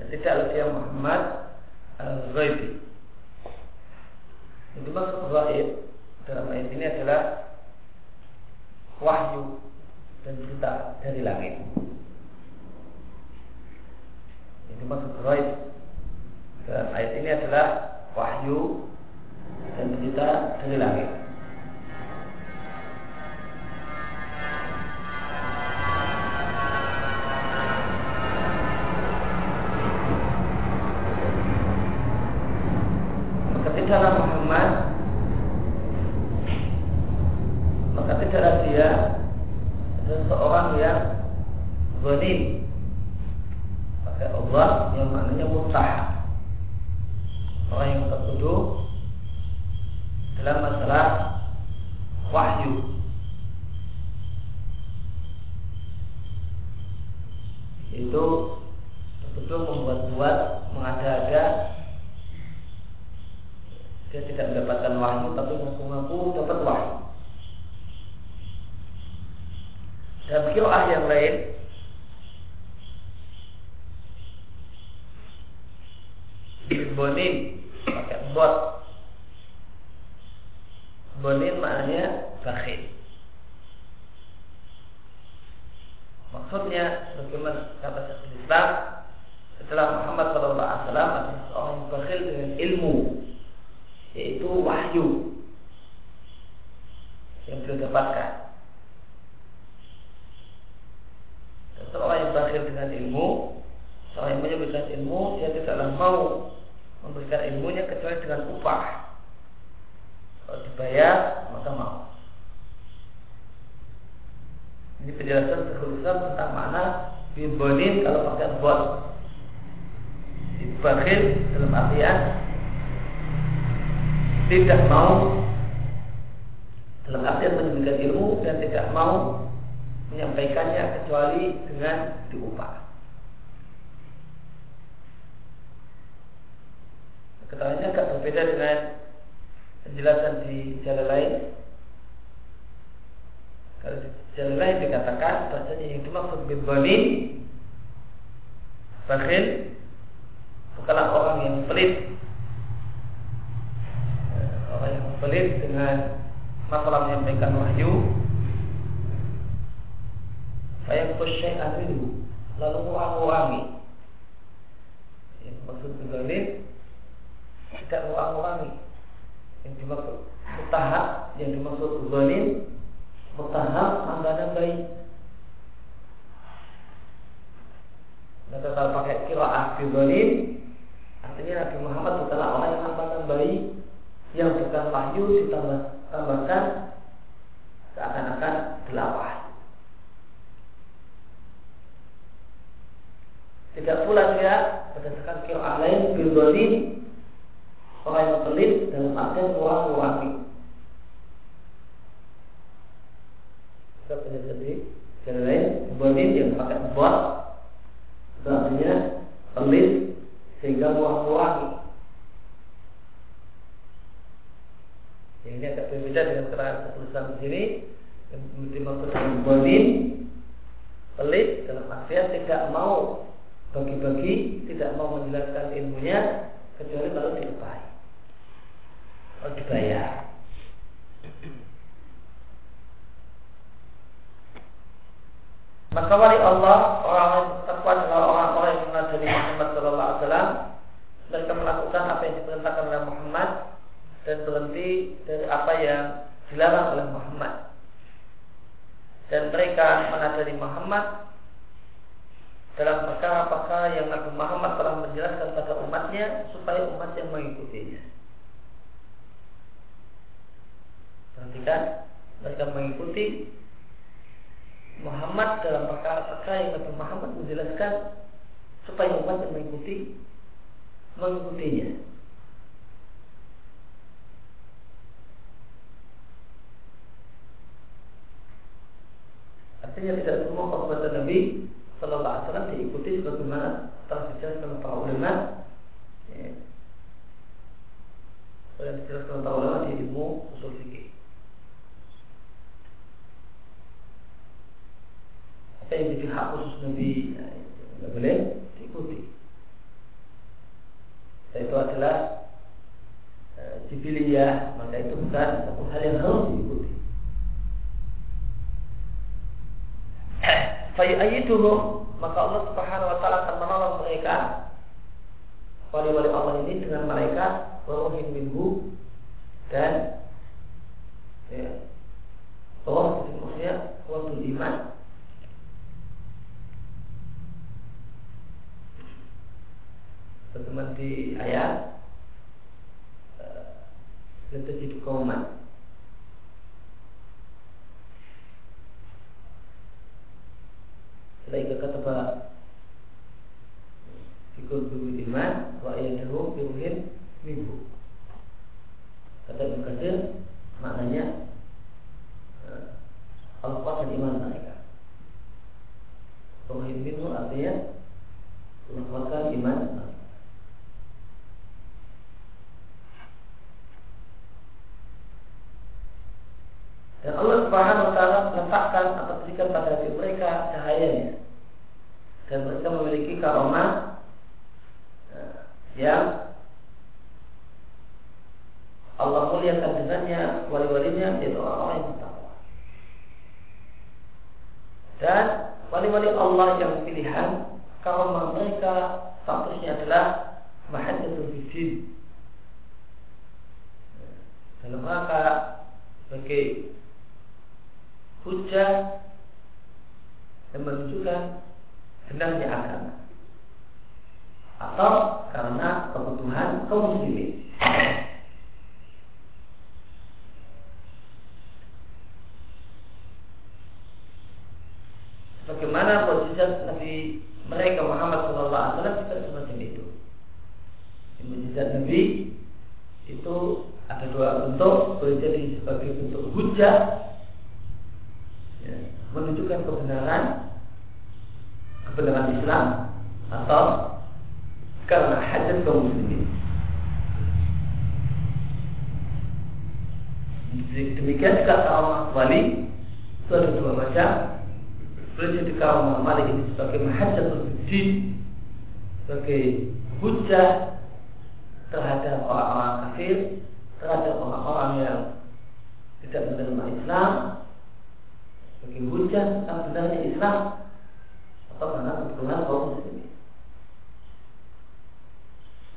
dan tidaklah dia Muhammad al-Ghaibi. Itu maksud gaib dalam ayat ini adalah wahyu dan berita dari langit. Itu maksud gaib dalam ayat ini adalah wahyu dan berita dari langit. tidaklah Muhammad maka tidaklah dia seseorang yang zalim pakai Allah yang maknanya mutah orang yang tertuduh dalam masalah wahyu itu tertuduh membuat-buat mengada-ada dia tidak mendapatkan wahyu tapi mengaku-ngaku dapat wahyu. Dan kiroah yang lain Bonin pakai bot Bonin maknanya bakhil Maksudnya bagaimana kata Syekh Islam setelah Muhammad SAW adalah seorang yang bakhil dengan ilmu yaitu wahyu yang beliau dapatkan. Dan seorang yang berakhir dengan ilmu, menyebutkan ilmu, dia tidaklah mau memberikan ilmunya kecuali dengan upah. Kalau dibayar, maka mau. Ini penjelasan sekhususan tentang mana bibonin kalau pakai bot. Dibakhil dalam artian tidak mau dalam artian menyebutkan ilmu dan tidak mau menyampaikannya kecuali dengan diupah. Keterangannya agak berbeda dengan penjelasan di jalan lain. Kalau di jalan lain dikatakan bahasanya yang dimaksud bibanin bakhil bukanlah orang yang pelit. Orang yang pelit dengan masalah menyampaikan wahyu. Saya kusyai'an lalu kurang-kurangi yang maksud zalim tidak kurang-kurangi yang dimaksud mutahab yang dimaksud zalim mutahab mangkana baik Maka kalau pakai kiraah zalim Artinya Nabi Muhammad bukanlah orang yang mangkana baik yang bukan wahyu ditambah tambahkan seakan-akan delapan. Tidak pula dia berdasarkan kira lain bildolim orang yang pelit dalam artian kurangi. Kita punya sendiri. Yang lain, bildolim yang pakai bot, artinya pelit sehingga kurang kurangi. Yang ini agak berbeda dengan keterangan ketulisan di sini yang dimaksud dengan pelit dalam artian tidak mau bagi-bagi, tidak mau menjelaskan ilmunya kecuali kalau dilepai, kalau dibayar. Maka wali Allah orang yang takwa adalah orang-orang yang mengajari Muhammad Sallallahu Alaihi Wasallam mereka melakukan apa yang diperintahkan oleh Muhammad dan berhenti dari apa yang dilarang oleh Muhammad. Dan mereka menadari Muhammad dalam perkara-perkara yang Nabi Muhammad telah menjelaskan pada umatnya supaya umat yang mengikutinya. Perhatikan, mereka mengikuti Muhammad dalam perkara-perkara yang Nabi Muhammad menjelaskan supaya umat yang mengikuti mengikutinya. Artinya tidak semua perbuatan Nabi Sallallahu Alaihi Wasallam diikuti sebagaimana telah dijelaskan para ulama. Ya. Yang dijelaskan para ulama di Yang jadi hak khusus Nabi tidak boleh diikuti. itu adalah e, jibiliyah maka itu bukan satu hal yang harus diikuti. Fayyaiduhum maka Allah Subhanahu wa taala akan menolong mereka. Wali-wali Allah ini dengan mereka waruhin minhu Mujizat Nabi itu ada dua bentuk, boleh jadi sebagai bentuk hujah ya, menunjukkan kebenaran kebenaran Islam atau karena hajat kaum muslimin. Demikian juga kaum wali itu ada dua macam. Boleh jadi kaum malik ini sebagai mahajatul din sebagai hujah terhadap orang-orang kafir, terhadap orang-orang yang tidak menerima Islam, sebagai hujah tentang benarnya Islam atau karena kebetulan kaum muslimin.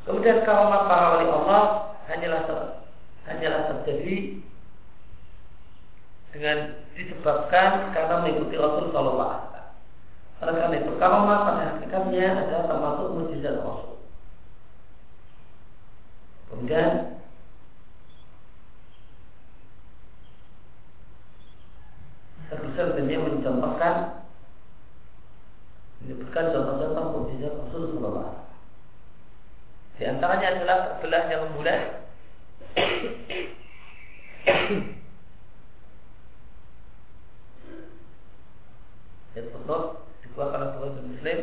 Kemudian kaum para wali Allah hanyalah ter, hanyalah terjadi dengan disebabkan karena mengikuti Rasul Sallallahu Alaihi Wasallam. Karena itu karomah pada hakikatnya adalah termasuk mujizat Rasul. Kemudian dan dia mencontohkan menyebutkan contoh-contoh mukjizat Rasulullah Di antaranya adalah terbelah yang mudah yang betul dikeluarkan oleh Muslim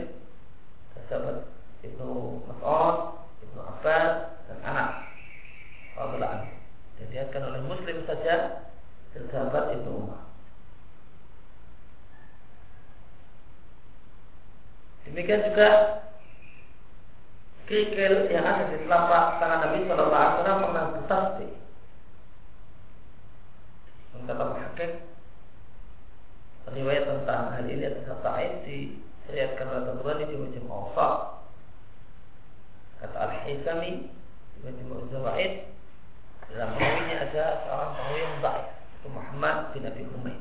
sahabat Ibnu Mas'ud, Ibnu Abbas anak Allah Dan diatkan oleh Muslim saja dan sahabat Ibnu Umar. Demikian juga kerikil yang ada di telapak tangan Nabi Shallallahu Alaihi Wasallam pernah bertasbih. Kata Muhakkik riwayat tentang hal ini atas Sa'id diseriatkan oleh Tabrani di Awsat. Kata Al-Hisami di macam Zawaid dalam perawinya ada seorang perawi yang baik itu Muhammad bin Abi Humaid.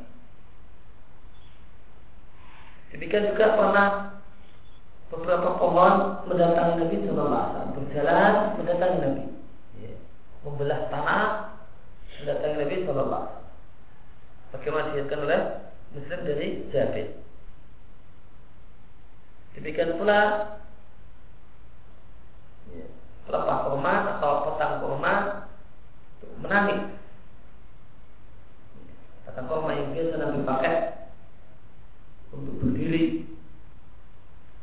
Demikian juga pernah beberapa pohon mendatangi Nabi Sallallahu Alaihi Wasallam berjalan mendatangi Nabi ya. membelah tanah mendatangi Nabi Sallallahu Alaihi Wasallam bagaimana dilihatkan oleh Muslim dari Jabir demikian pula ya, pelepah kurma atau potang kurma menangis kata kurma yang biasa Nabi pakai untuk berdiri.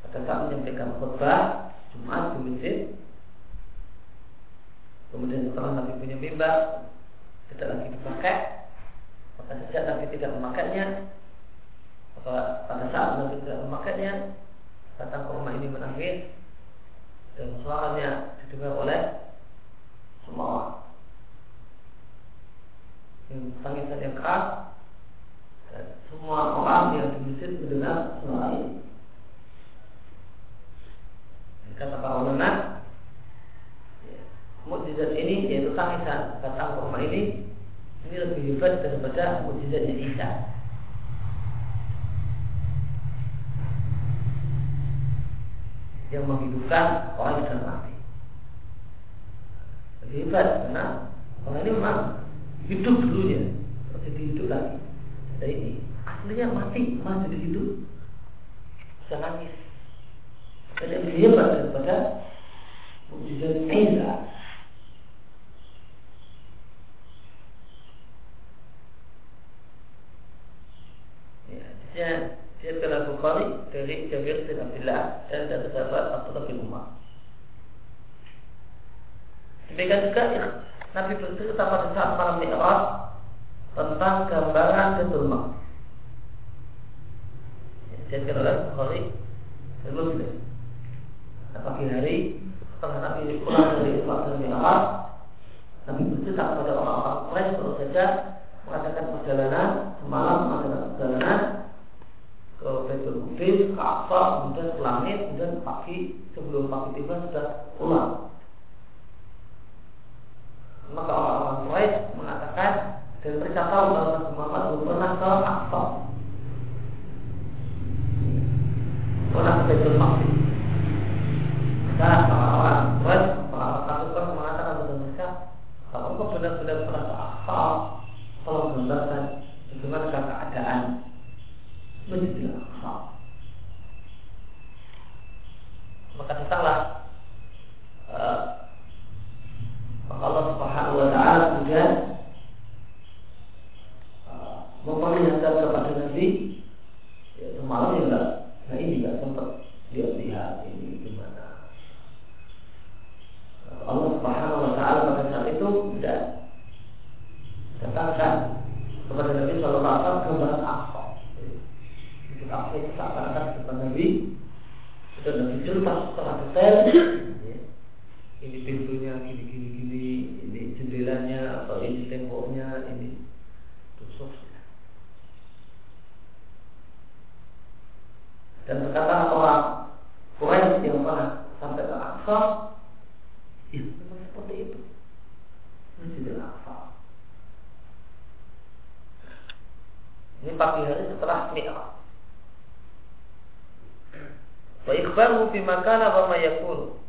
Pada saat menyampaikan khutbah Jumat di masjid. Kemudian setelah Nabi punya mimbar tidak lagi dipakai. Maka sejak Nabi tidak memakainya maka pada saat Nabi tidak memakainya datang ke rumah ini menangis dan suaranya didengar oleh semua orang. Yang tangisan yang keras dan semua orang yang di masjid mendengar suara ini. Kata para ulama, ya, mukjizat ini yaitu tangisan batang kurma ini ini lebih hebat daripada mukjizatnya Isa. yang menghidupkan orang yang mati. Hebat karena orang ini memang hidup dulunya, jadi hidup lagi. Ada ini aslinya mati, masih jadi hidup, bisa nangis. Dan yang lebih hebat daripada mukjizat Isa. Ya, dia telah Bukhari dari Jabir bin Abdullah dan dari sahabat Abdullah bin Umar. Demikian juga Nabi bercerita pada saat malam Mi'raj tentang gambaran Betul Mak. Jadi oleh Bukhari dan Muslim. Pagi hari setelah Nabi pulang dari Isra dan Mi'raj, Nabi bercerita kepada orang-orang Quraisy baru saja mengadakan perjalanan semalam mengadakan perjalanan ke Baitul Qudus, ke Aqsa, kemudian ke langit, kemudian pagi sebelum pagi tiba sudah pulang. Maka orang-orang Quraisy mengatakan dan mereka tahu bahwa Nabi Muhammad belum pernah ke Aqsa. Pernah ke Baitul Maqdis. Maka orang-orang Quraisy, para pasukan mengatakan kepada mereka, kalau engkau benar-benar pernah ke Aqsa, tolong gambarkan bagaimana keadaan Masjidil Aqsa. Maka datanglah uh, Allah Subhanahu wa taala kemudian uh, memperlihatkan kepada Nabi ya, semalam ya enggak nah ini enggak sempat lihat-lihat ini gimana Allah Subhanahu wa taala pada saat itu tidak datangkan kepada Nabi Shallallahu Alaihi Wasallam gambaran Aqsa Aqsa itu seakan-akan depan Nabi itu Nabi cerita secara detail ya. ini pintunya gini gini gini ini jendelanya atau ini temboknya ini tusuknya dan berkata orang Quraisy yang pernah sampai ke Aqsa ya memang seperti itu Masjidil Aqsa ini pagi hari setelah Mi'raj wa ikhbaru bima kana wa ma yakunu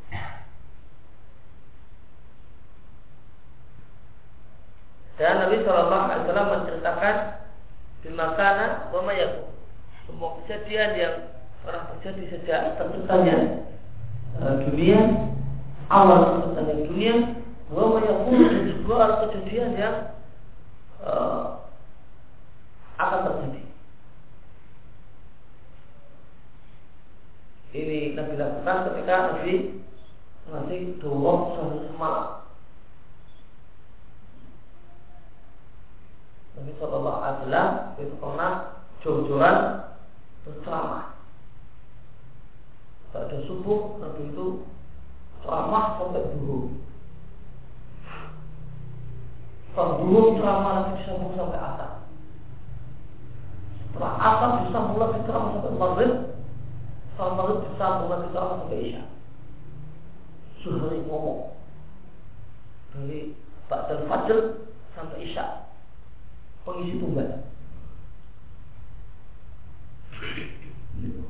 dan Nabi Shallallahu Alaihi Wasallam menceritakan bima kana wa ma yakunu semua kejadian yang pernah terjadi sejak terciptanya uh, dunia awal terciptanya dunia wa ma yakunu dan juga kejadian yang uh, akan terjadi ini Nabi lakukan ketika Nabi masih dua sehari semalam. Nabi Shallallahu Alaihi Wasallam itu pernah jor-joran berceramah. Pada subuh Nabi itu ceramah sampai dulu. Kalau dulu ceramah Nabi disambung sampai atas. Setelah atas disambung lagi ceramah sampai maghrib Salat maghrib disambung lagi sama sampai isya. Sehari ngomong dari Ba'dal Fajr sampai isya. Pengisi tunggal.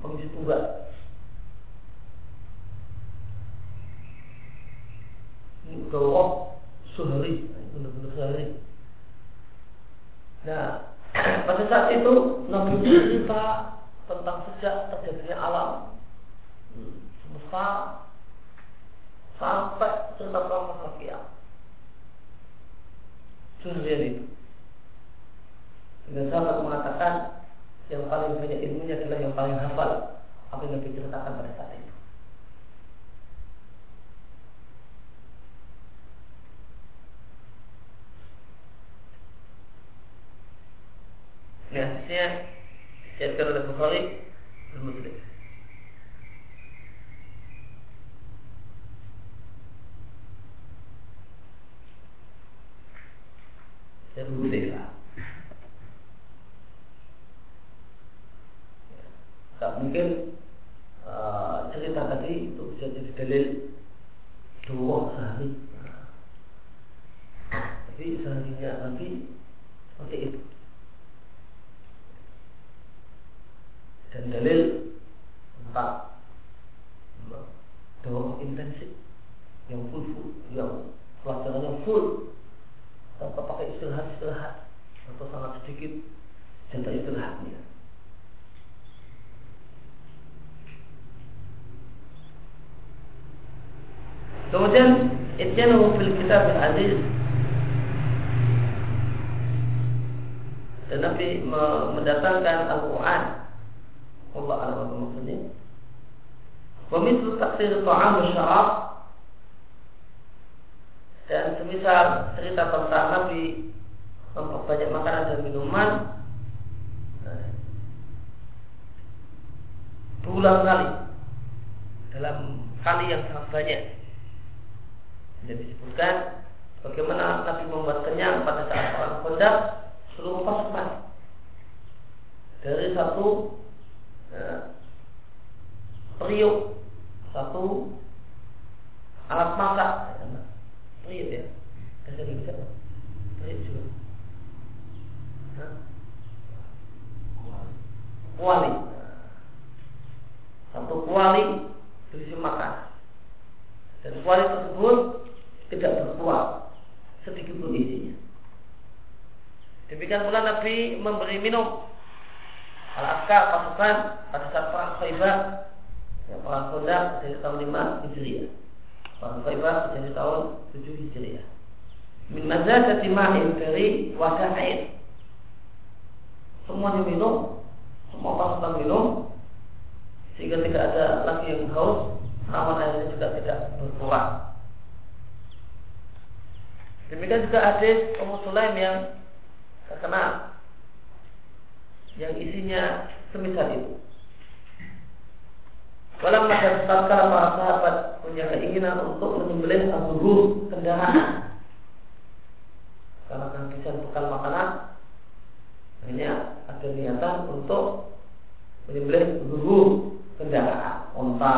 Pengisi tunggal. Ini udah sehari, benar-benar sehari. Nah, pada saat itu Nabi cerita tentang sejak terjadinya alam semesta sampai cerita kiamat kiamat. Seharian itu. Dan sahabat mengatakan yang paling banyak ilmunya adalah yang paling hafal apa yang Nabi ceritakan pada saat itu. Nah, hadisnya Diatkan oleh Bukhari dan Muslim. dari Hudzaifah. Tak mungkin uh, cerita tadi itu bisa jadi dalil dua sehari. Tapi seharinya nanti seperti itu. Dan dalil empat doa intensif yang full full yang pelajarannya full tanpa pakai istirahat istirahat atau sangat sedikit jatah istirahatnya. Kemudian itjanu fil kitab aziz dan Nabi mendatangkan Al-Quran. Allah alam maksudnya. Pemislu taksir ta'am syarab. Dan semisal cerita tentang Nabi memperbanyak makanan dan minuman. Berulang kali. Dalam kali yang sangat banyak disebutkan bagaimana Nabi membuat kenyang pada saat orang kondak seluruh pasukan dari satu ya, periuk satu alat masak periuk ya. Bisa bisa periuk juga. Kuali. Satu kuali berisi makan. Dan kuali tersebut tidak berkuat sedikit pun isinya demikian pula Nabi memberi minum al-askar pasukan pada saat perang Khaybar Ya, perang dari tahun 5 Hijriah. Perang Khaybar dari tahun 7 Hijriah. Min mazadati ma'in dari wadah air. Semua diminum, semua pasukan minum, sehingga tidak ada lagi yang haus, namun airnya juga tidak berkurang. Demikian juga hadis Ummu Sulaim yang terkenal yang isinya semisal itu. Walau masa tatkala para sahabat punya keinginan untuk menyembelih abu kendaraan karena kehabisan bekal makanan hanya ada niatan untuk menyembelih abu kendaraan onta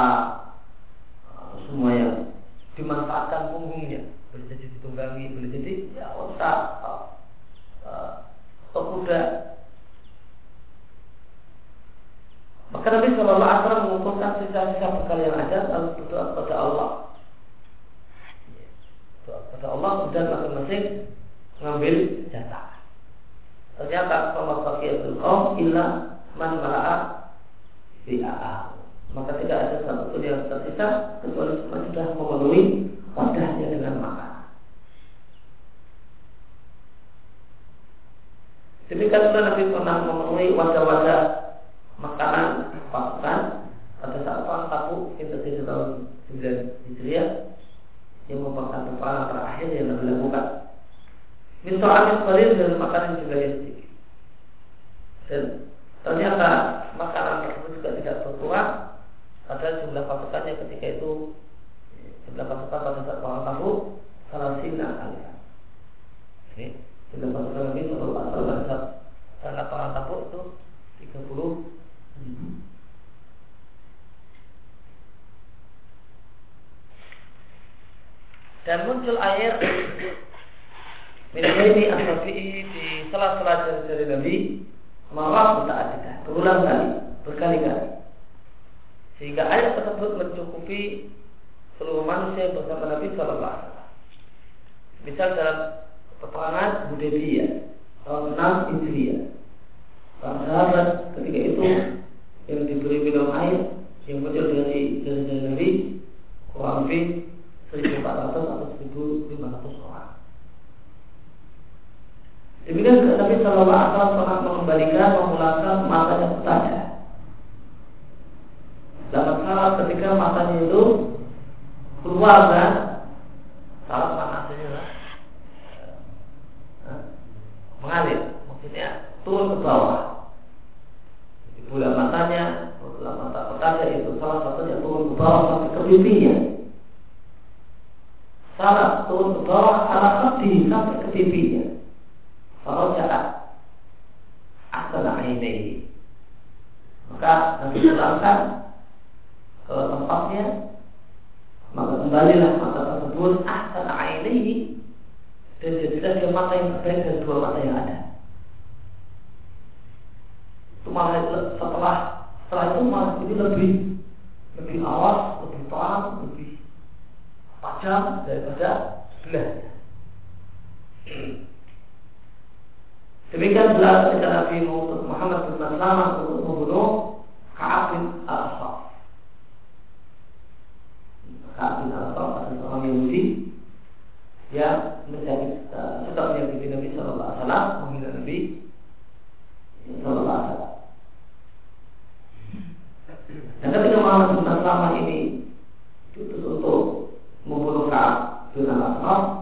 semua yang dimanfaatkan punggungnya ditunggangi boleh jadi ya onta atau eh, kuda Maka Nabi Shallallahu Alaihi Wasallam mengumpulkan sisa-sisa bekal yang ada lalu berdoa kepada Allah. Doa kepada Allah kemudian masing-masing mengambil jatah. Ternyata kalau fakiyatul kaum illa man mala'a bi'a'a. Maka tidak ada satu pun yang tersisa kecuali semua sudah memenuhi wadahnya dengan makanan. Demikian pula Nabi pernah memenuhi wadah-wadah makanan pasukan pada saat perang Tabuk di tahun 9 Hijriah yang merupakan peperangan terakhir yang Nabi lakukan. Minta amin qalil dan makanan juga yang sedikit. Dan ternyata makanan tersebut juga tidak berkurang padahal jumlah pasukannya ketika itu jumlah pasukan pada saat perang Tabuk salah sina kali. Jumlah Nabi Sallallahu Alaihi Wasallam pada saat perang Tabuk itu 30 dan muncul air. Ini asafi'i di sela-sela jari-jari Nabi. Marah muta'adidah berulang kali berkali-kali. Sehingga air tersebut mencukupi seluruh manusia bersama Nabi Sallallahu Alaihi Wasallam. Misal dalam peperangan Hudaybiyah tahun 6 Hijriah. Para sahabat ketika itu yang diberi minum air yang muncul dari dari Nabi kurang lebih 1400 atau 1500 orang. Demikian juga Nabi Shallallahu Alaihi Wasallam pernah mengembalikan memulangkan matanya bertanya. Dalam salah ketika matanya itu keluar dan turun ke bawah. Jadi bola matanya, bola mata petaka itu salah satunya turun ke bawah sampai ke pipinya. Salah turun ke bawah, salah hati sampai ke pipinya. Salah jahat. Asal ini. Maka nanti pulangkan ke tempatnya maka kembalilah mata tersebut asalah ini dan jadilah dia mata yang terbaik dan dua mata yang ada malah setelah setelah itu malah ini lebih lebih awas, lebih terang, lebih tajam daripada sebelahnya. Demikian belas ketika Nabi Muhammad SAW untuk membunuh orang yang sudah selama ini diutus untuk membunuh Ka'ab bin Al-Ashraf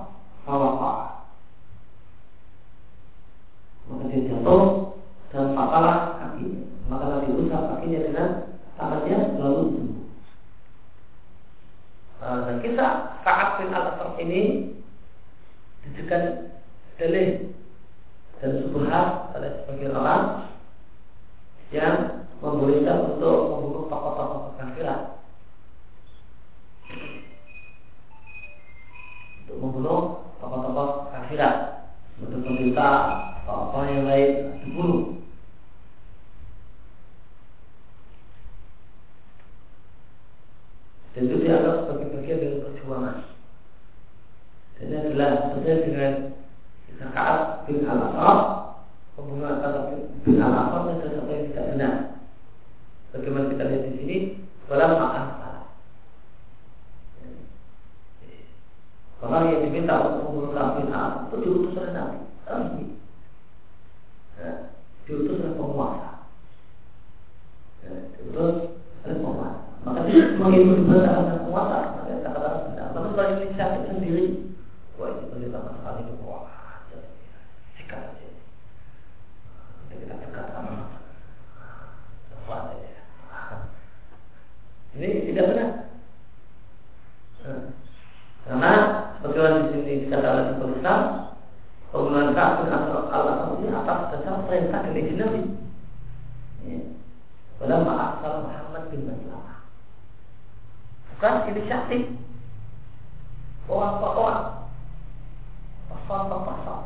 kosong-kosong.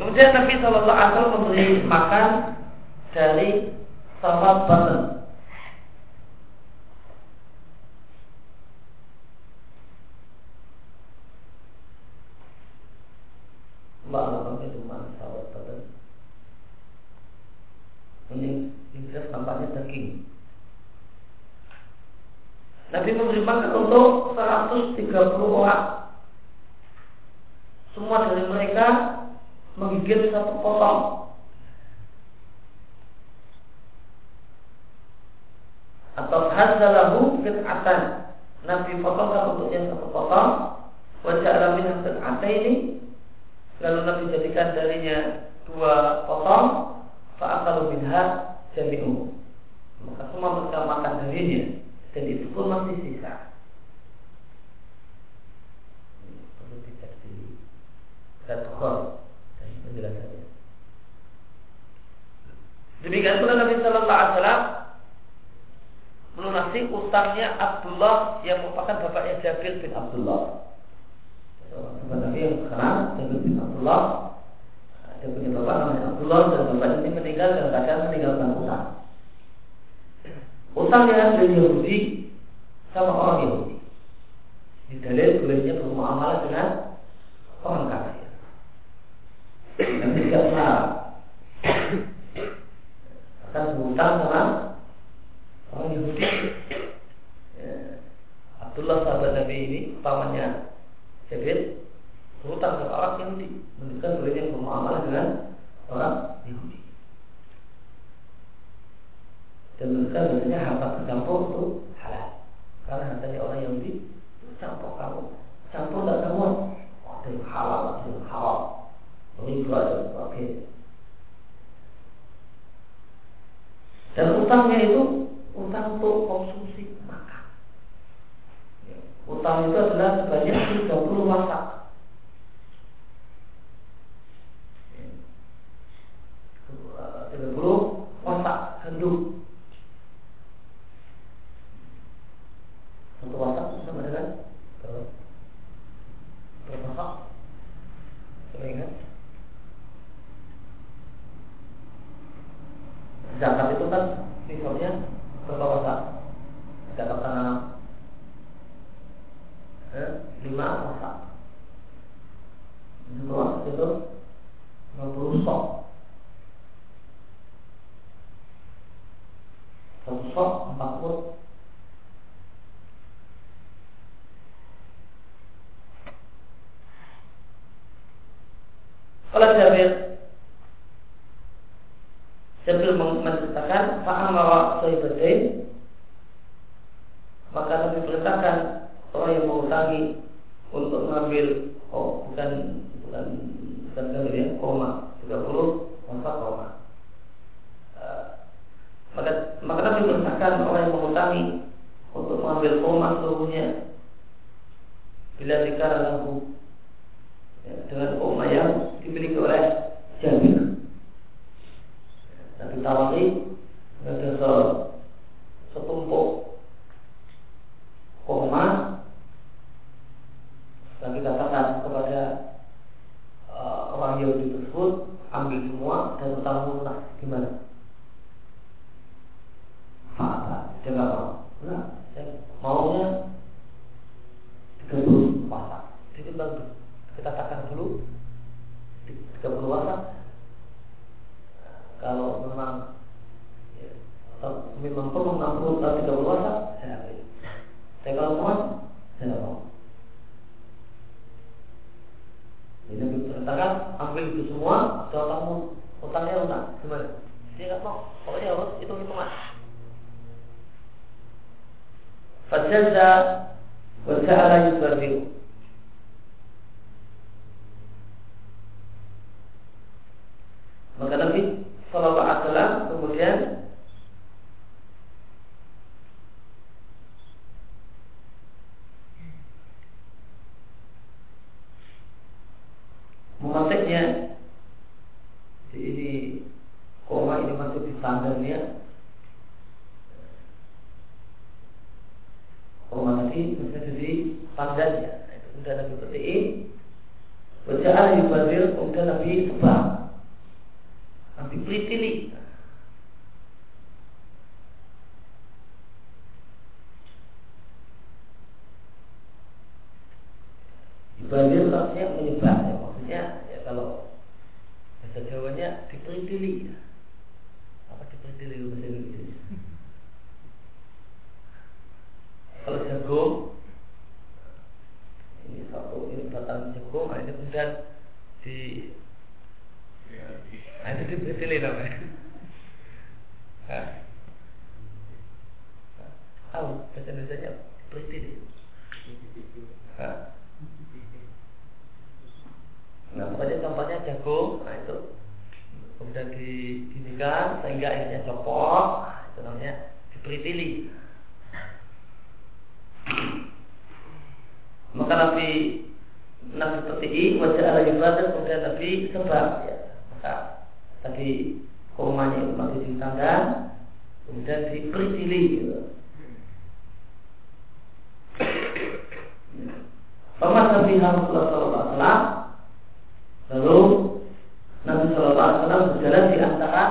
Kemudian Nabi Shallallahu Alaihi Wasallam memberi makan dari sahabat batin. Ya, dengan koma yang dimiliki oleh Jabir. Dan ditawari ada se setumpuk koma dan dikatakan kepada uh, orang Yahudi tersebut ambil semua dan utang nah gimana? Fata, dia nggak mau. Nah, saya maunya 30 pasang. Jadi bagus kita katakan dulu 30 wasak kalau memang ya, memang perlu 60 atau 30 wasak saya ambil tapi kalau mau saya tidak mau ini diperintahkan ambil itu semua kalau kamu utangnya utang gimana dia nggak mau pokoknya harus itu hitungan Fajazza wa ja'ala yusbarriu Maka Nabi Sallallahu Alaihi Wasallam kemudian memantiknya di ini koma ini masuk di standarnya koma tadi masih jadi pandannya kemudian Nabi bertiin Wajah ahli yubadir kemudian Nabi sebab dipelitili Artinya menyebar ya, Maksudnya ya. kalau Bahasa Jawanya dipelitili Apa dipelitili bahasa Indonesia? Kalau jagung Ini satu Ini batang jagung Ini kemudian di Nah, itu dibetulin namanya. Tahu bahasa Indonesia jagung, nah itu kemudian didinikan sehingga akhirnya copot, nah, itu namanya diperitili. Maka Nabi Nabi seperti ini wajah ala ibadah kemudian Nabi sebab ya maka tadi kurmanya itu masih ditanggan kemudian diperitili gitu. Paman Nabi Rasulullah Sallallahu Lalu Nabi Sallallahu Alaihi Wasallam berjalan di antara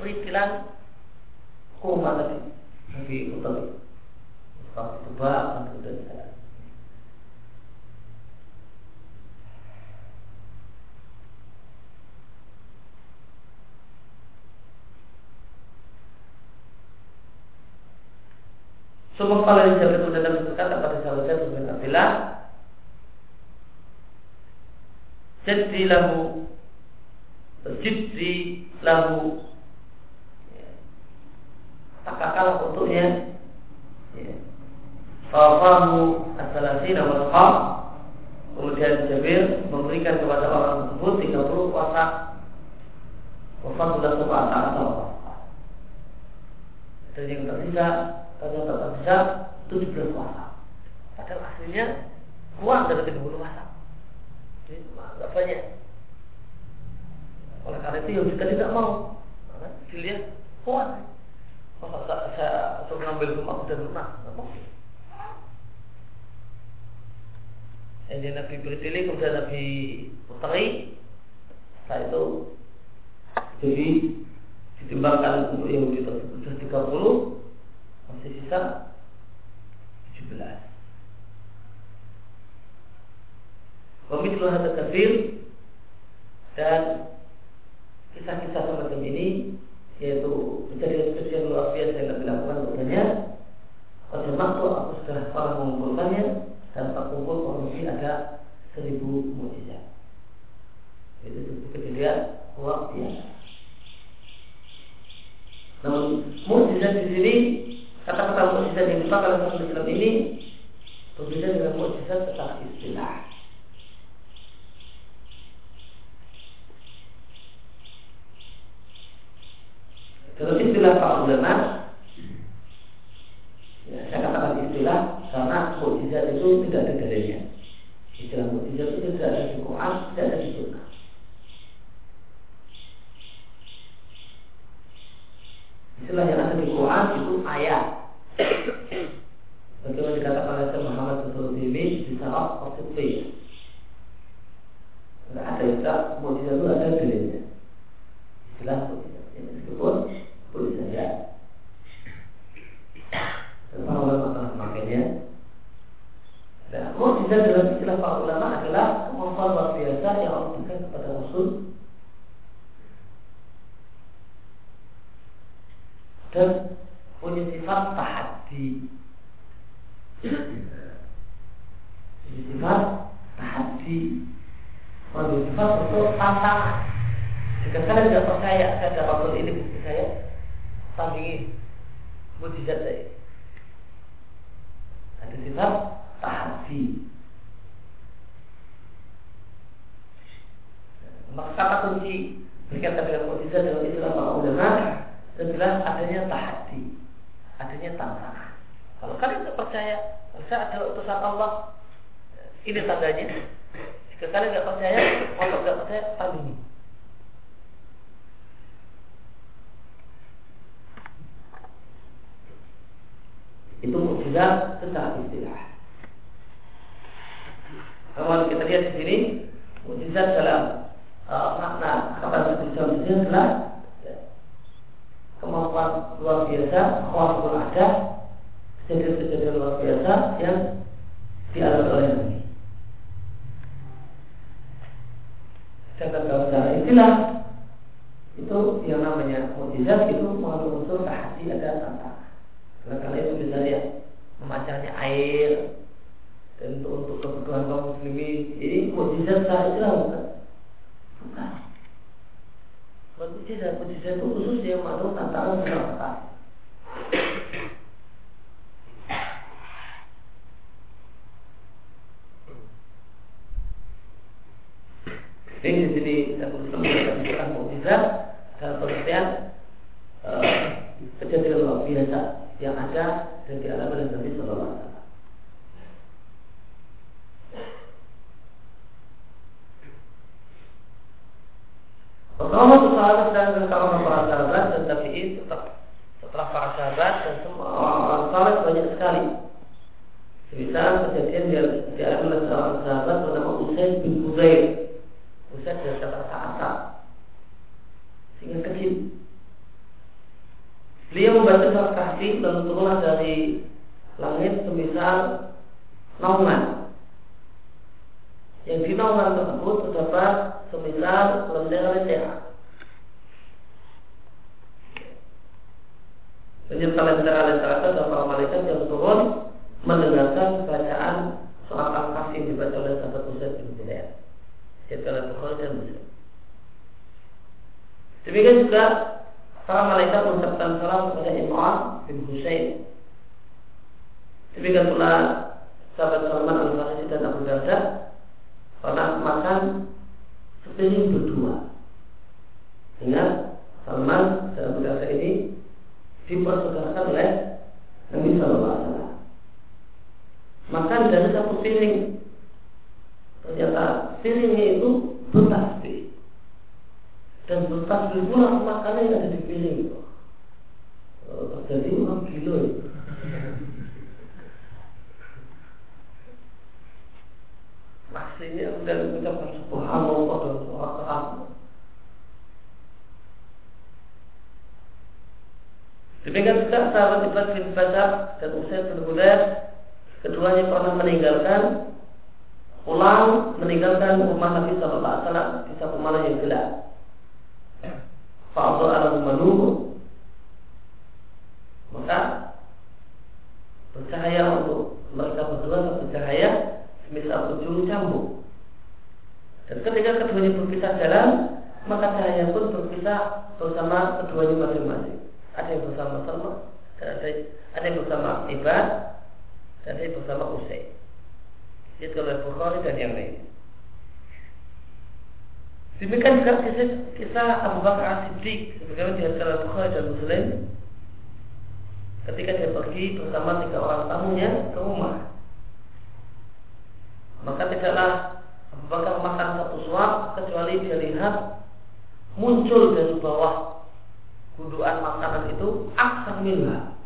peritilan kurma tadi Nabi Utali. Setelah coba kemudian jalan. Semua kalau yang Jabir itu dalam berkata pada sahabat Jabir bin Abdullah Jadi lahu. Jiddi lahu. Ya, Takakallah untuknya. Ya. Fafamu as-salasina wal Kemudian Jabir memberikan kepada orang tersebut 30 wasak Wafat sudah sebuah atau Dan yang tersisa ternyata tersisa 17 wasak. Padahal aslinya kurang dari 30 wasak banyak. Oleh karena itu yang kita tidak mau. Dilihat kuat. Masa saya, saya suruh ngambil rumah dan lunak. Tidak mau. Jadi Nabi berpilih kemudian Nabi putri, Setelah itu jadi ditimbangkan untuk Yahudi tersebut sudah 30 masih sisa 17. Pemikul hadap kafir Dan Kisah-kisah semacam ini Yaitu kejadian-kejadian luar biasa yang dilakukan untuknya Pada waktu aku sudah pernah mengumpulkannya Dan terkumpul kurang lebih ada Seribu mujizat. Itu kejadian luar biasa. Namun mukjizat di sini kata-kata mukjizat yang dipakai oleh Islam ini berbeda dengan mukjizat secara istilah. Dalam istilah para ulama, ya, saya katakan istilah karena mukjizat itu tidak ada dalilnya. Istilah mukjizat itu tidak ada di Quran, tidak ada di Sunnah. Istilah yang ada di Quran itu ayat. Bagaimana dikatakan oleh Muhammad Rasulullah di positif. Tidak ada istilah mujizat itu ada dalilnya. Istilah bukan? Bukan. Mujizat, mujizat itu khusus yang mengandung tantangan keselamatan. Ini di sini saya menyebutkan mujizat dalam pengertian uh, kejadian luar biasa yang ada dan dialami oleh Nabi Sallallahu Alaihi Wasallam. Pertama sahabat dan kawan para sahabat dan tabiin setelah, setelah para sahabat dan semua orang-orang saleh banyak sekali. Misal kejadian dia dialami oleh seorang sahabat bernama Usaid bin Huzair. Usaid dari kata Asa. Sehingga kecil. Beliau membaca surat kasih lalu turunlah dari langit semisal naungan. Yang di naungan tersebut terdapat semisal lentera lencera. Penyerta lentera-lentera itu adalah para malaikat yang turun mendengarkan bacaan surat al-kasih yang dibaca oleh sahabat Usaid bin Hudair. Jadi oleh Bukhari dan Muslim. Demikian juga para malaikat mengucapkan salam kepada Imran bin Husain. Demikian pula sahabat Salman al-Farisi dan Abu Darda pernah makan sepiring berdua dengan Salman dalam berkata ini dipersaudarakan oleh Nabi Sallallahu Alaihi Wasallam. Makan dari satu piring ternyata piringnya itu bertasbih bertasbih pula yang ada di piring itu. Oh, terjadi orang gila itu. kemudian mengucapkan subhanallah dan keras. Demikian juga sahabat Ibn bin Badar dan Usaid bin Hudair keduanya pernah meninggalkan pulang meninggalkan rumah Nabi Sallallahu Alaihi Wasallam di satu malam yang gelap. Fa'adhu ala menunggu maka bercahaya untuk mereka berdua bercahaya misal ujung cambuk. Dan ketika keduanya berpisah jalan, maka cahaya pun berpisah bersama keduanya masing-masing. Ada yang bersama sama dan ada, ada yang bersama Ibad dan ada yang bersama Usai. Itu oleh Bukhari dan yang lain. Demikian juga kisah, kisah Abu Bakar As-Siddiq sebagaimana diriwayatkan oleh Bukhari dan Muslim ketika dia pergi bersama tiga orang tamunya ke rumah. Maka tidaklah Abu Bakar makan satu suap kecuali dia lihat muncul dari bawah gundukan makanan itu aksar minha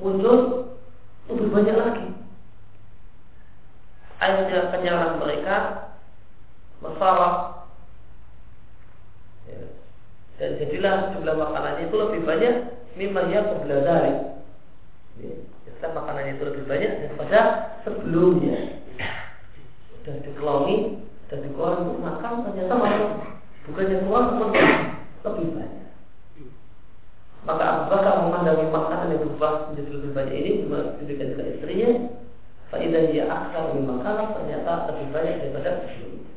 muncul lebih banyak lagi akhirnya kenyalan mereka masalah ya. dan jadilah jumlah makanannya itu lebih banyak mimma ya dari ya. makanan itu lebih banyak daripada sebelumnya dan dikelongi dan dikeluarkan untuk makan ternyata masuk bukannya keluar lebih banyak. Maka Abu Bakar memandangi makanan yang berubah menjadi lebih banyak ini diberikan ke istrinya. Faidah dia aksar makanan ternyata lebih banyak daripada sebelumnya.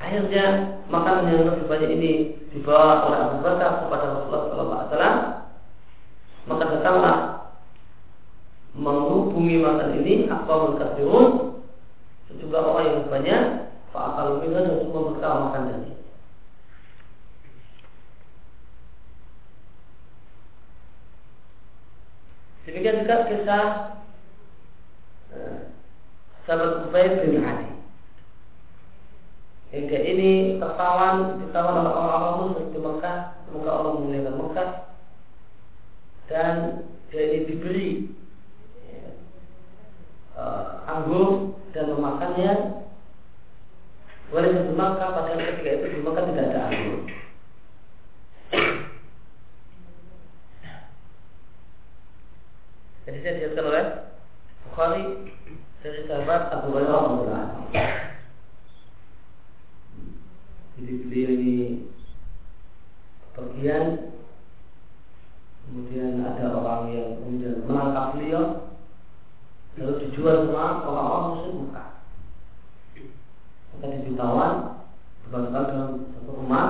Akhirnya makanan yang lebih banyak ini dibawa oleh Abu Bakar kepada Rasulullah SAW Maka datanglah menghubungi makan ini Akbar Kasirun Sejumlah orang yang banyak Fa'akal minha dan semua bekal makan dari Demikian juga kisah uh, sahabat Ubaid bin Ali. Hingga ini tertawan, ditawan oleh orang-orang musyrik di Mekah, semoga Allah memuliakan Mekah dan dia ini diberi uh, anggur dan memakannya Walaupun di Mekah pada ketika itu di Mekah tidak ada anggur. Jadi saya dijelaskan oleh Bukhari dari sahabat Abu Hurairah Jadi beliau ini pergian kemudian ada orang yang kemudian menangkap beliau lalu dijual sama orang-orang muslim buka. Maka ditawan dimasukkan dalam satu rumah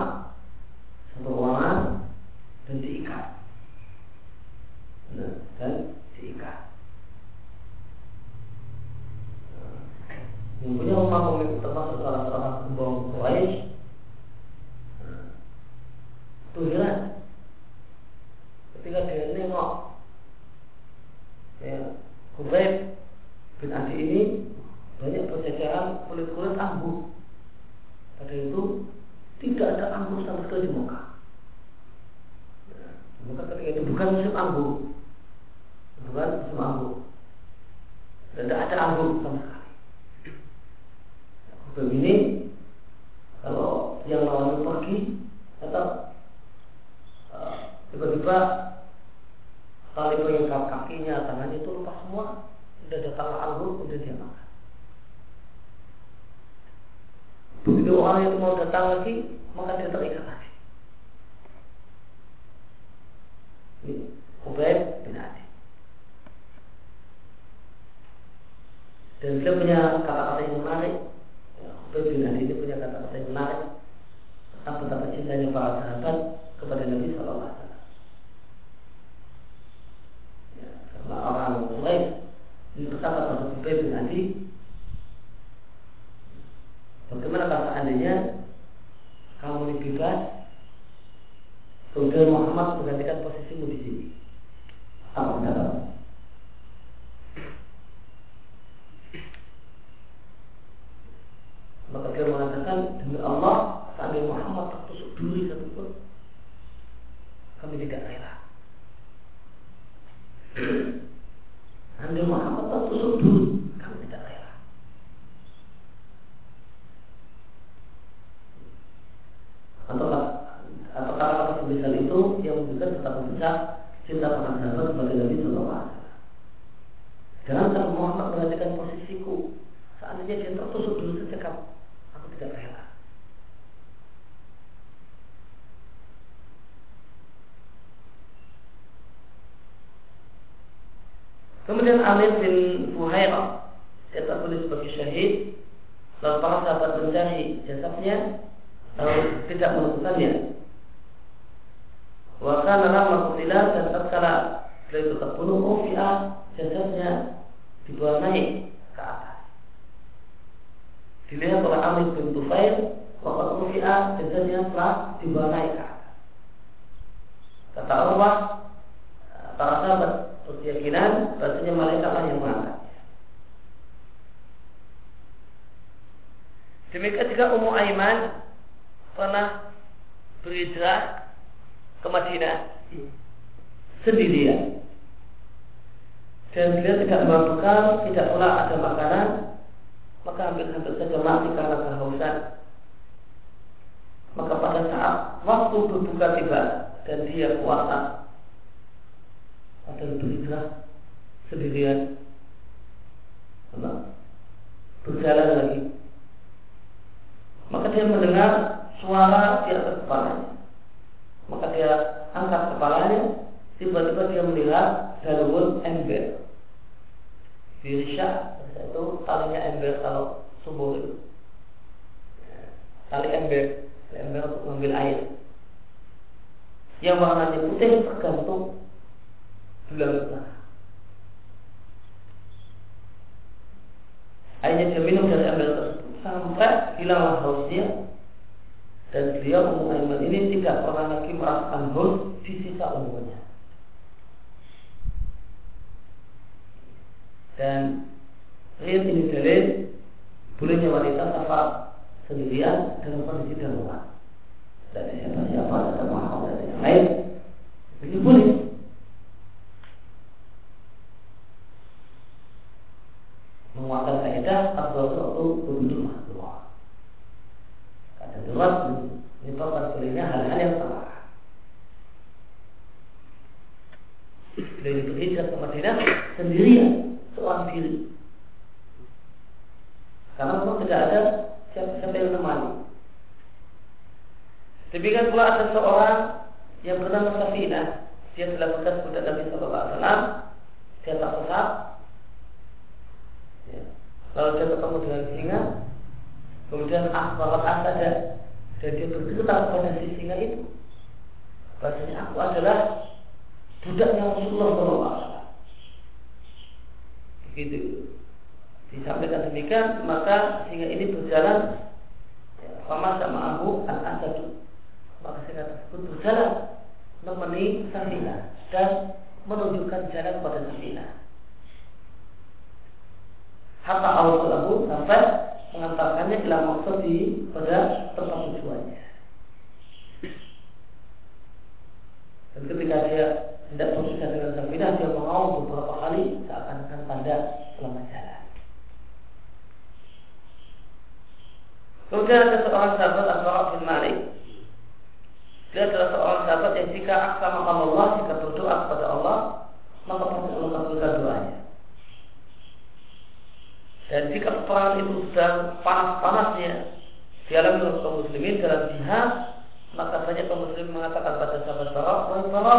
satu ruangan dan diikat. Nah, dan diikat. Yang punya rumah pemilik termasuk salah seorang cinta para sahabat kepada Nabi Sallallahu. Jangan sampai Muhammad mengatakan posisiku. Seandainya dia tertusuk dulu sejak aku tidak rela. Kemudian Amir bin Fuhairah dia tertulis sebagai syahid lalu para sahabat mencari jasadnya lalu tidak menemukannya wa kana lamma qutila dan tatkala beliau itu terbunuh ufi'a jasadnya dibawa naik ke atas dilihat oleh Amir bin Tufail Waktu ufi'a jasadnya telah dibawa naik ke atas kata Allah para sahabat berkeyakinan bahasanya malaikat lah yang mengangkat Demikian juga Ummu Aiman pernah berhijrah ke Madinah sendirian. Dan beliau tidak membawa bekal, tidak pula ada makanan, maka hampir-hampir saja mati karena kehausan. Maka pada saat waktu berbuka tiba dan dia puasa, ada berhijrah sendirian, berjalan lagi maka dia mendengar suara di atas kepalanya. Maka dia angkat kepalanya, tiba-tiba dia melihat dalur ember. Dirisha itu talinya ember sumur itu. Tali ember, tali ember untuk mengambil air. Yang warnanya putih tergantung bulan Airnya dia minum dari ember tersebut sampai hilanglah hausnya dan dia Ummu ini tidak pernah lagi merasakan haus di sisa umurnya. Dan riat ini dalil bolehnya wanita safar sendirian dalam kondisi darurat. Dan siapa-siapa ada mahal dan yang lain, ini boleh. menguatkan kaidah atau suatu wujud makhluk. Kata darurat menyebabkan bolehnya hal-hal yang salah. Beliau berhijrah ke Madinah sendirian, seorang diri. Karena memang tidak ada siapa-siapa yang menemani. Demikian pula ada seorang yang bernama Safina. Dia telah bekas budak Nabi Sallallahu Alaihi Wasallam. Dia tak sesat, Ya. Lalu dia ketemu dengan singa, kemudian akhbarat asada dan dia bercerita kepada si singa itu. Bahasanya aku adalah budaknya Rasulullah SAW. Begitu. Disampaikan demikian, maka singa ini berjalan sama sama Abu al asadu maka singa tersebut berjalan menemani Safina dan menunjukkan jalan kepada Safina hatta awsalahu sampai mengantarkannya ila di pada tempat tujuannya. Dan ketika dia tidak berpisah dengan Sabina, dia mengaum beberapa kali seakan-akan tanda selamat jalan. Kemudian ada seorang sahabat Al-Bara bin Malik. Dia adalah seorang sahabat yang jika makam Allah, jika berdoa kepada Allah, maka pasti Allah kabulkan doanya. Dan jika peperangan itu sedang panas-panasnya dialami oleh kaum muslimin dalam jihad, maka banyak kaum muslimin mengatakan pada sahabat Bara, wahai Bara,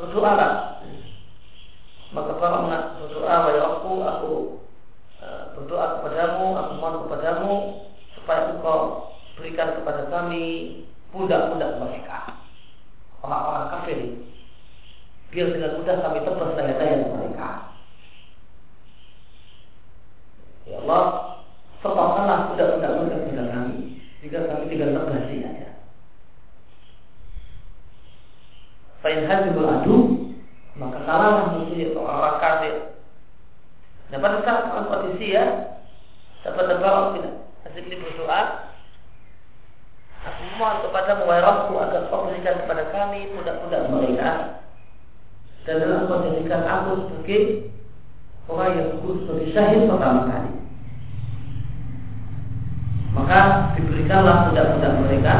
berdoalah. Maka Bara berdoa, wahai aku, aku e, berdoa kepadamu, aku mohon kepadamu supaya engkau berikan kepada kami pundak-pundak mereka. Orang-orang kafir biar dengan mudah kami tebas daya-daya mereka Ya Allah, setopkanlah budak-budak mereka kepada kami. Jika kami tinggal terbasi saja. Fa'in hajibul adu, maka kalahlah musuh atau orang kafir. Saat kondisi ya, dapat terbawa tidak. Ini berdoa, Aku mohon kepada wahai agar kau berikan kepada kami budak-budak mereka dan dalam kau jadikan aku sebagai orang yang disebut sebagai syahid pertama kali. Maka diberikanlah budak-budak mereka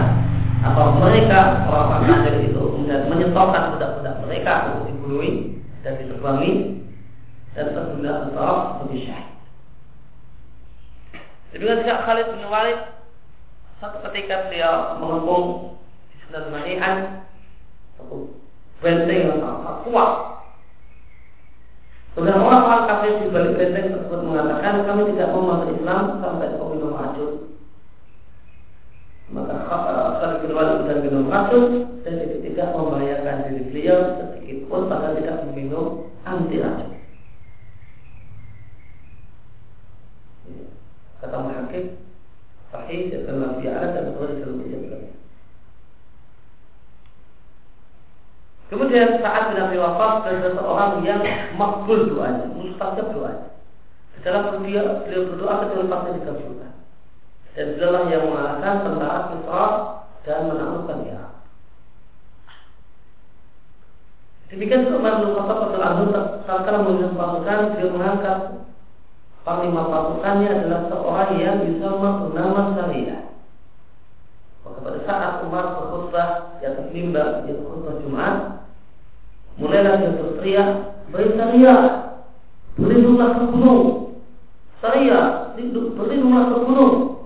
atau mereka orang-orang kafir itu kemudian menyetorkan budak-budak mereka untuk dibunuh dan ditebangi dan tertunda untuk sebagai syahid. Demikian juga Khalid bin Walid satu ketika beliau mengepung di Sunan satu benteng yang sangat kuat. Kemudian orang-orang kafir di balik benteng tersebut mengatakan kami tidak mau masuk Islam sampai kau minum racun. Maka Walid dan minum racun dan itu tidak membahayakan diri beliau sedikit pun pada tidak meminum anti racun. kata muhakkik sahih dalam bi'ala dan betul dalam bi'ala Kemudian saat bin Abi Waqqas dan seseorang yang makbul doanya, mustajab doanya. Setelah beliau, beliau berdoa kecuali pasti dikabulkan. Dan beliau yang mengalahkan tentara Kisra dan menaklukkan Irak. Demikian juga Umar bin Khattab radhiyallahu anhu kala mengirim pasukan beliau mengangkat panglima pasukannya adalah seorang yang bisa bernama Sariyah. Maka pada saat Umar berkhutbah di atas mimbar di khutbah Jumat, mulailah dia berteriak, "Baik Sariyah, berlindunglah ke gunung. Sariyah, berlindunglah ke gunung."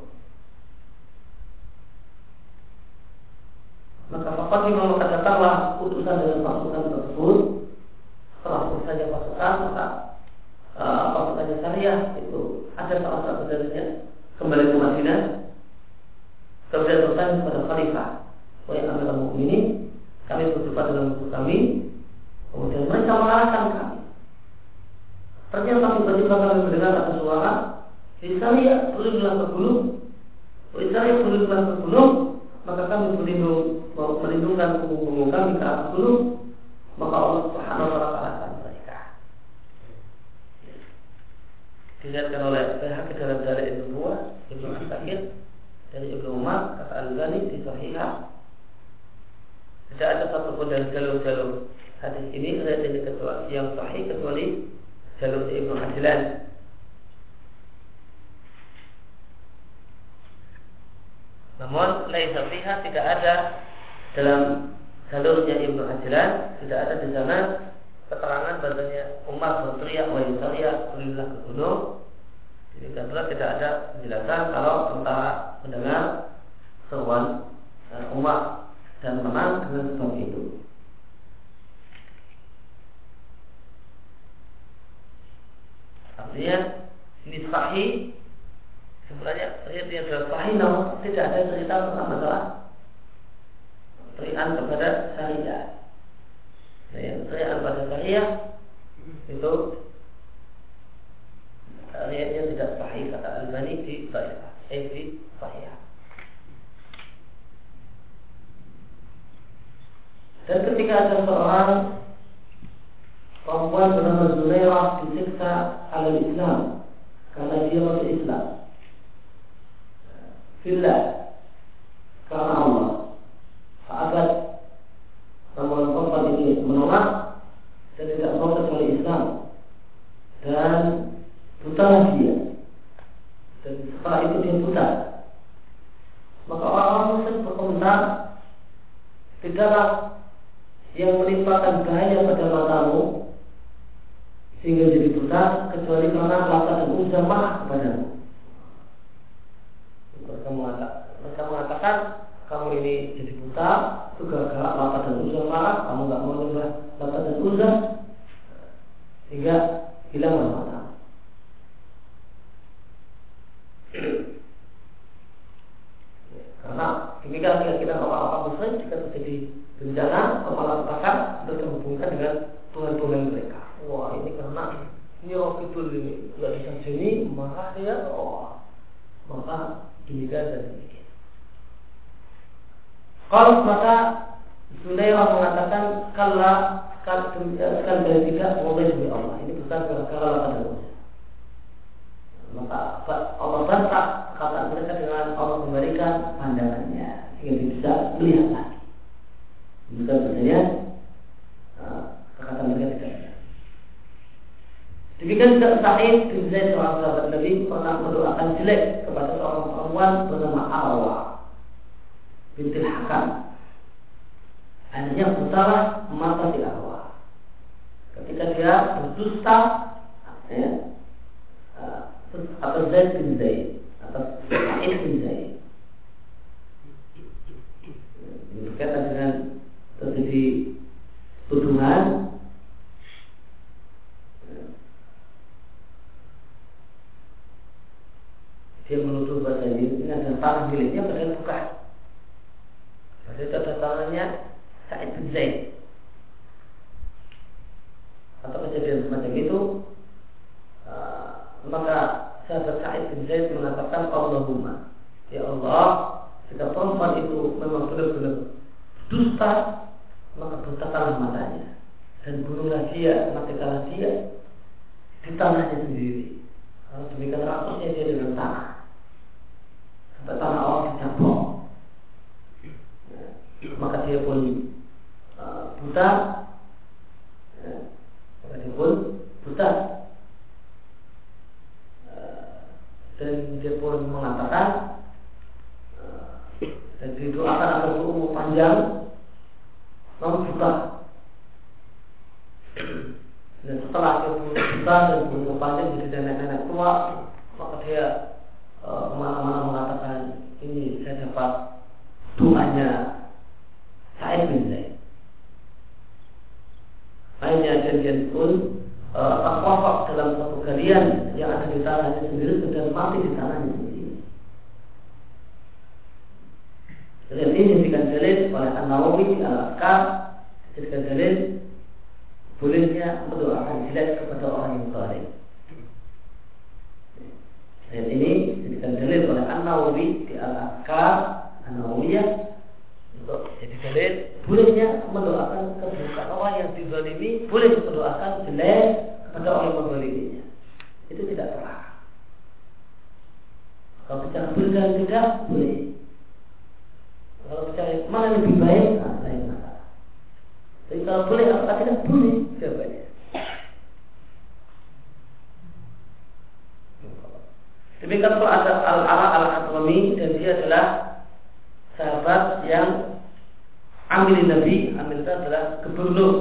Maka Fatimah maka datanglah utusan dengan pasukan tersebut. Setelah selesai pasukan, maka uh, pasukannya syariah itu ada salah satu darinya kembali ke Madinah. Kemudian bertanya kepada Khalifah Wahai Amirul Mukminin kami berjumpa dengan musuh kami. Kemudian mereka mengalahkan kami. Ternyata tiba-tiba kami mendengar ada suara gunung di syariah turunlah ke gunung maka kami berlindung melindungkan punggung kami ke atas gunung maka Allah Subhanahu wa taala dilihatkan oleh pihak dalam dari Ibnu Buah, Ibnu Asakir, dari Ibnu Umar, kata Al-Ghani di Sahihah. Tidak ada satupun dari jalur-jalur hadis ini dari kecuali yang sahih kecuali jalur Ibnu Hajlan. Namun lain fiha tidak ada dalam jalurnya Ibnu Hajlan tidak ada di sana keterangan bahasanya Umar berteriak wa yusaliyah kulillah ke gunung jadi karena tidak ada penjelasan kalau tentara mendengar seruan uh, Umar dan menang dengan sebab itu. Artinya ini sahih. Sebenarnya sudah sahih namun tidak ada cerita tentang masalah terian kepada syariat yang teriakan pada syariah itu riwayatnya tidak sahih kata Al-Bani di sahih. Eh di sahih. Dan ketika ada seorang perempuan bernama Zulairah disiksa oleh Islam karena dia masuk Islam. Fillah karena Allah saat namun korban menolak dan tidak mau kecuali Islam dan buta dia dan setelah itu dia buta. Maka orang-orang muslim berkomentar tidaklah yang menimpakan bahaya pada matamu sehingga jadi buta kecuali karena rasa dan usaha marah kepadamu mereka mengatakan, mereka mengatakan kamu ini jadi buta itu gara-gara dan uzah marah kamu nggak mau nyembah lapa dan uzah sehingga hilang mata karena demikian keyakinan orang-orang muslim jika terjadi bencana kepala sepakat untuk menghubungkan dengan Tuhan-Tuhan mereka. Wah ini karena ini roh itu ini nggak bisa sini marah ya oh maka demikian dan demikian. Kalau maka Sulaimah mengatakan kala sekali dari tidak boleh demi Allah. Ini bukan pada dosa. Maka Allah bantah kata mereka dengan Allah memberikan pandangannya sehingga bisa melihat lagi. Bukan sebenarnya eh, perkataan mereka tidak. Demikian juga Sa'id bin Zaid seorang sahabat Nabi pernah mendoakan jelek kepada seorang perempuan bernama Arwah bintil Hakam. Hanya putaran mata di arwah ketika dia berdusta ya, eh, atau Zaid bin Zaid atau Sa'id bin Zaid. Berkaitan dengan terjadi tuduhan. Dia menuduh bahasa ini dengan tanah miliknya pada who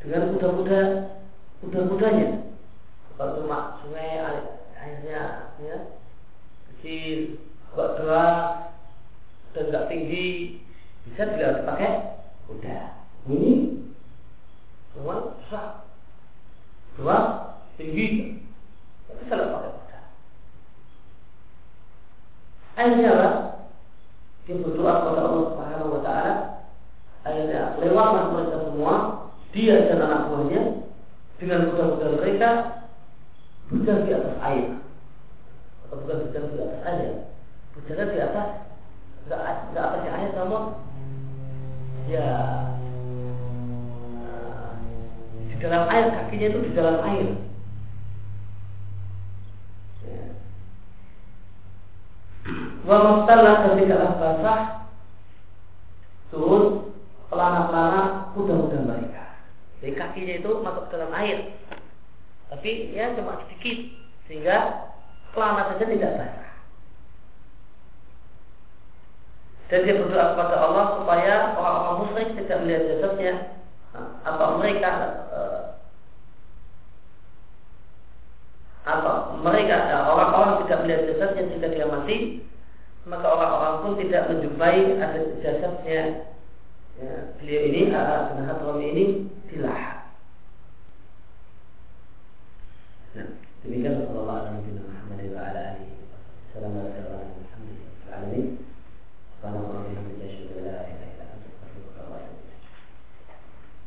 dengan kuda-kuda kuda-kudanya. Kalau cuma sungai airnya ya. Kecil agak deras dan nggak tinggi bisa dilihat pakai kuda. Ini semua susah. Dua tinggi. Tapi selalu pakai kuda. Akhirnya apa? Dia berdoa kepada Allah Subhanahu Wa Taala. Akhirnya lewatlah mereka semua dia dan anak buahnya dengan kuda-kuda mereka berjalan di atas air. Atau bukan berjalan di atas air berjalan di atas nggak atas atasnya air namun ya eh, di dalam air kakinya itu di dalam air. Ya. Wa mastalah dan tidaklah basah turun pelana-pelana kuda-kuda mereka. Jadi kakinya itu masuk ke dalam air. Tapi ya cuma sedikit sehingga Kelana saja tidak basah. Dan dia berdoa kepada Allah supaya orang-orang musyrik tidak melihat jasadnya atau mereka eh, atau mereka orang-orang tidak melihat jasadnya jika dia mati maka orang-orang pun tidak menjumpai ada jasadnya ya, beliau ini Al-Hadrami ini Yeah.